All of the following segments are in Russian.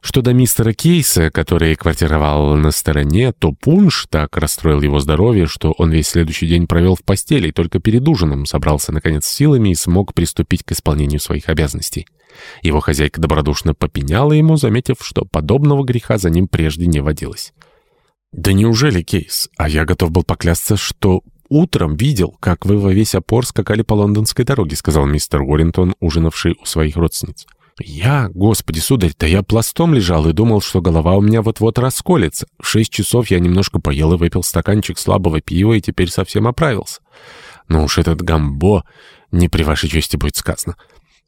Что до мистера Кейса, который квартировал на стороне, то пунш так расстроил его здоровье, что он весь следующий день провел в постели и только перед ужином собрался, наконец, силами и смог приступить к исполнению своих обязанностей. Его хозяйка добродушно попеняла ему, заметив, что подобного греха за ним прежде не водилось. «Да неужели, Кейс? А я готов был поклясться, что утром видел, как вы во весь опор скакали по лондонской дороге», сказал мистер Уоррингтон, ужинавший у своих родственниц. «Я, господи, сударь, да я пластом лежал и думал, что голова у меня вот-вот расколется. В шесть часов я немножко поел и выпил стаканчик слабого пива и теперь совсем оправился. Но уж этот гамбо, не при вашей чести будет сказано.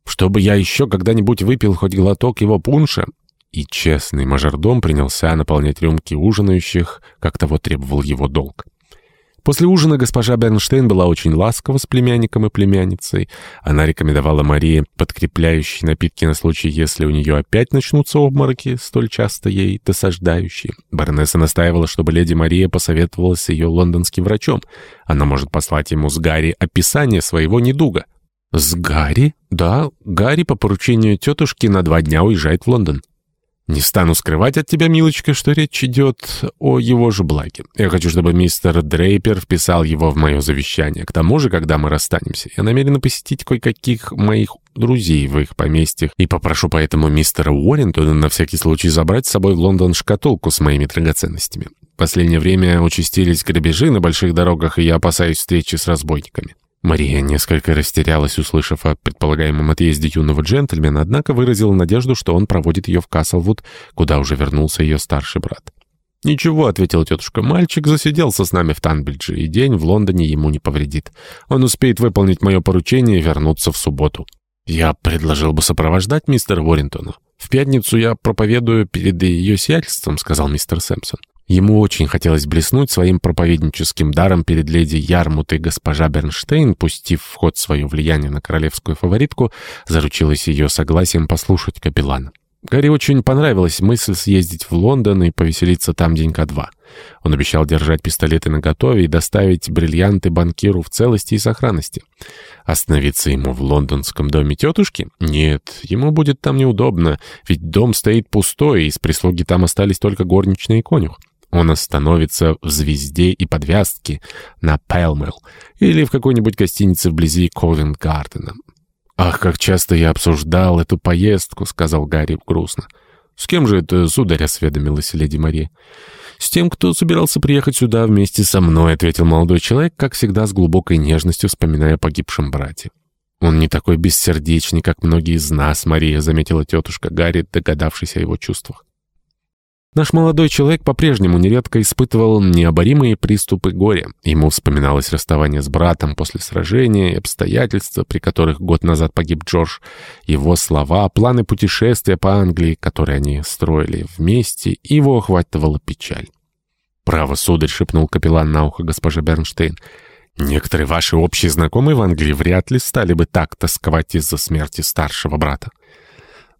Чтобы я еще когда-нибудь выпил хоть глоток его пунша...» И честный мажордом принялся наполнять рюмки ужинающих, как того требовал его долг. После ужина госпожа Бернштейн была очень ласкова с племянником и племянницей. Она рекомендовала Марии подкрепляющие напитки на случай, если у нее опять начнутся обмороки, столь часто ей досаждающие. Баронесса настаивала, чтобы леди Мария посоветовалась с ее лондонским врачом. Она может послать ему с Гарри описание своего недуга. «С Гарри?» «Да, Гарри по поручению тетушки на два дня уезжает в Лондон». Не стану скрывать от тебя, милочка, что речь идет о его же благе. Я хочу, чтобы мистер Дрейпер вписал его в мое завещание. К тому же, когда мы расстанемся, я намерен посетить кое-каких моих друзей в их поместьях и попрошу поэтому мистера Уоррентона на всякий случай забрать с собой в Лондон шкатулку с моими драгоценностями. В последнее время участились грабежи на больших дорогах, и я опасаюсь встречи с разбойниками. Мария несколько растерялась, услышав о предполагаемом отъезде юного джентльмена, однако выразила надежду, что он проводит ее в Каслвуд, куда уже вернулся ее старший брат. «Ничего», — ответила тетушка, — «мальчик засиделся с нами в Танбридже, и день в Лондоне ему не повредит. Он успеет выполнить мое поручение и вернуться в субботу». «Я предложил бы сопровождать мистера Уоррентона. В пятницу я проповедую перед ее сиятельством», — сказал мистер Сэмпсон. Ему очень хотелось блеснуть своим проповедническим даром перед леди Ярмут, и госпожа Бернштейн, пустив в ход свое влияние на королевскую фаворитку, заручилась ее согласием послушать капеллана. Гарри очень понравилась мысль съездить в Лондон и повеселиться там денька два. Он обещал держать пистолеты наготове и доставить бриллианты банкиру в целости и сохранности. Остановиться ему в лондонском доме тетушки? Нет, ему будет там неудобно, ведь дом стоит пустой, и из прислуги там остались только горничные и конюх он остановится в «Звезде» и «Подвязке» на Пэлмэл или в какой-нибудь гостинице вблизи Ковент-Гардена. «Ах, как часто я обсуждал эту поездку», — сказал Гарри грустно. «С кем же это, сударь?» — осведомилась леди Мария. «С тем, кто собирался приехать сюда вместе со мной», — ответил молодой человек, как всегда с глубокой нежностью вспоминая о погибшем брате. «Он не такой бессердечный, как многие из нас, Мария», — заметила тетушка Гарри, догадавшись о его чувствах. Наш молодой человек по-прежнему нередко испытывал необоримые приступы горя. Ему вспоминалось расставание с братом после сражения и обстоятельства, при которых год назад погиб Джордж, его слова, планы путешествия по Англии, которые они строили вместе, его охватывала печаль. «Право, сударь», — шепнул капеллан на ухо госпожи Бернштейн, «некоторые ваши общие знакомые в Англии вряд ли стали бы так тосковать из-за смерти старшего брата».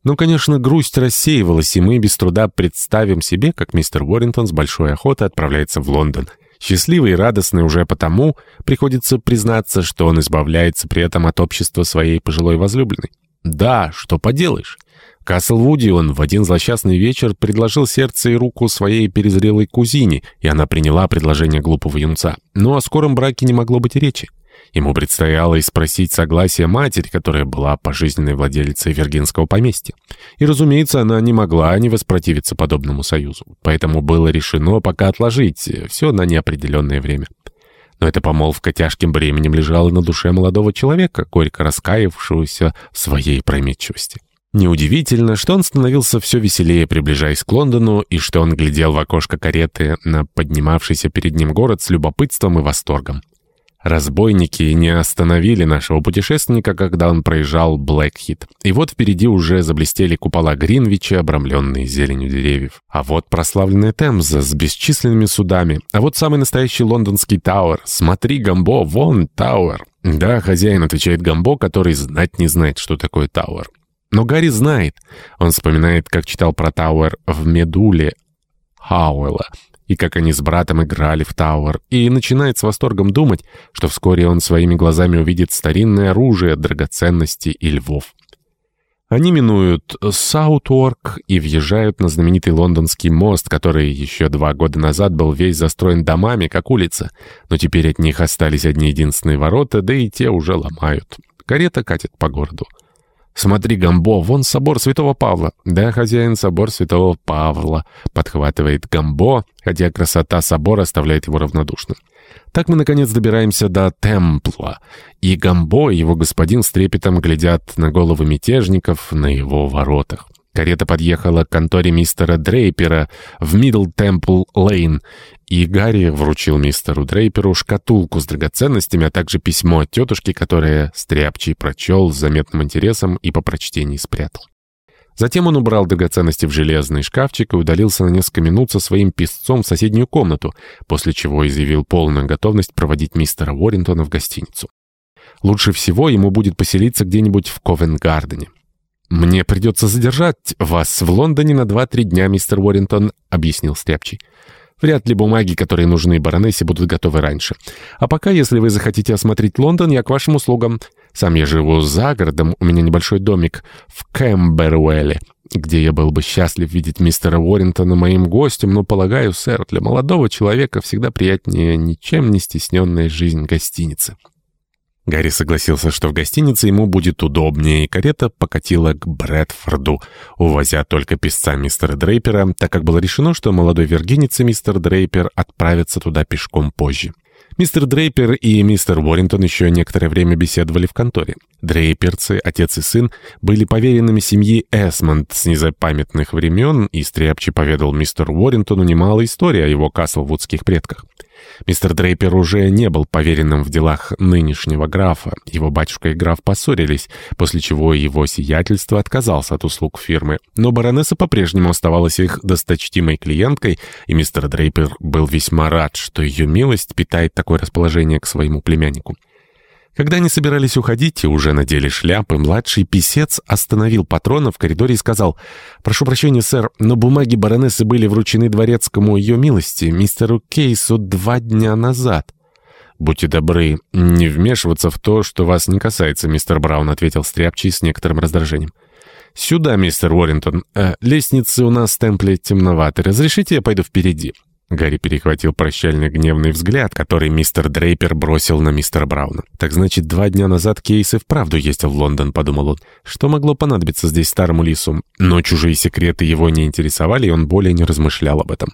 Ну, конечно, грусть рассеивалась, и мы без труда представим себе, как мистер Уоррингтон с большой охотой отправляется в Лондон. Счастливый и радостный уже потому, приходится признаться, что он избавляется при этом от общества своей пожилой возлюбленной. Да, что поделаешь. В Каслвуде он в один злосчастный вечер предложил сердце и руку своей перезрелой кузине, и она приняла предложение глупого юнца. Но о скором браке не могло быть речи. Ему предстояло и спросить согласие матери, которая была пожизненной владелицей Виргинского поместья. И, разумеется, она не могла не воспротивиться подобному союзу. Поэтому было решено пока отложить все на неопределенное время. Но эта помолвка тяжким бременем лежала на душе молодого человека, горько раскаявшегося в своей прометчивости. Неудивительно, что он становился все веселее, приближаясь к Лондону, и что он глядел в окошко кареты на поднимавшийся перед ним город с любопытством и восторгом. Разбойники не остановили нашего путешественника, когда он проезжал Блэкхит. И вот впереди уже заблестели купола Гринвича, обрамленные зеленью деревьев. А вот прославленная Темза с бесчисленными судами. А вот самый настоящий лондонский Тауэр. Смотри, Гамбо, вон Тауэр. Да, хозяин, отвечает Гамбо, который знать не знает, что такое Тауэр. Но Гарри знает. Он вспоминает, как читал про Тауэр в Медуле Хауэлла и как они с братом играли в Тауэр, и начинает с восторгом думать, что вскоре он своими глазами увидит старинное оружие, драгоценности и львов. Они минуют Саутворк и въезжают на знаменитый лондонский мост, который еще два года назад был весь застроен домами, как улица. Но теперь от них остались одни единственные ворота, да и те уже ломают. Карета катит по городу. «Смотри, Гамбо, вон собор Святого Павла». «Да, хозяин, собор Святого Павла», — подхватывает Гамбо, хотя красота собора оставляет его равнодушным. Так мы, наконец, добираемся до Темпла, и Гамбо и его господин с трепетом глядят на головы мятежников на его воротах. Карета подъехала к конторе мистера Дрейпера в Мидл Темпл Лейн, и Гарри вручил мистеру Дрейперу шкатулку с драгоценностями, а также письмо от тетушки, которое Стряпчий прочел с заметным интересом и по прочтении спрятал. Затем он убрал драгоценности в железный шкафчик и удалился на несколько минут со своим писцом в соседнюю комнату, после чего изъявил полную готовность проводить мистера Уоррентона в гостиницу. Лучше всего ему будет поселиться где-нибудь в Ковенгардене. «Мне придется задержать вас в Лондоне на два-три дня, мистер Уоррентон», — объяснил Стряпчий. «Вряд ли бумаги, которые нужны баронессе, будут готовы раньше. А пока, если вы захотите осмотреть Лондон, я к вашим услугам. Сам я живу за городом, у меня небольшой домик в Кэмберуэле, где я был бы счастлив видеть мистера Уоррентона моим гостем, но, полагаю, сэр, для молодого человека всегда приятнее ничем не стесненная жизнь гостиницы». Гарри согласился, что в гостинице ему будет удобнее, и карета покатила к Брэдфорду, увозя только писца мистера Дрейпера, так как было решено, что молодой виргинец и мистер Дрейпер отправятся туда пешком позже. Мистер Дрейпер и мистер Уоррингтон еще некоторое время беседовали в конторе. Дрейперцы, отец и сын, были поверенными семьи Эсмонд с незапамятных времен, и Стряпчи поведал мистеру Уоррингтону немало историй о его каслвудских предках. Мистер Дрейпер уже не был поверенным в делах нынешнего графа. Его батюшка и граф поссорились, после чего его сиятельство отказался от услуг фирмы. Но баронесса по-прежнему оставалась их досточтимой клиенткой, и мистер Дрейпер был весьма рад, что ее милость питает такое расположение к своему племяннику. Когда они собирались уходить и уже надели шляпы, младший писец остановил патрона в коридоре и сказал, «Прошу прощения, сэр, но бумаги баронессы были вручены дворецкому ее милости, мистеру Кейсу, два дня назад». «Будьте добры, не вмешиваться в то, что вас не касается, мистер Браун», ответил Стряпчий с некоторым раздражением. «Сюда, мистер Уоррингтон. Э, лестницы у нас в темпле темноваты. Разрешите, я пойду впереди?» Гарри перехватил прощальный гневный взгляд, который мистер Дрейпер бросил на мистера Брауна. «Так значит, два дня назад Кейс и вправду ездил в Лондон», — подумал он. «Что могло понадобиться здесь старому лису?» Но чужие секреты его не интересовали, и он более не размышлял об этом.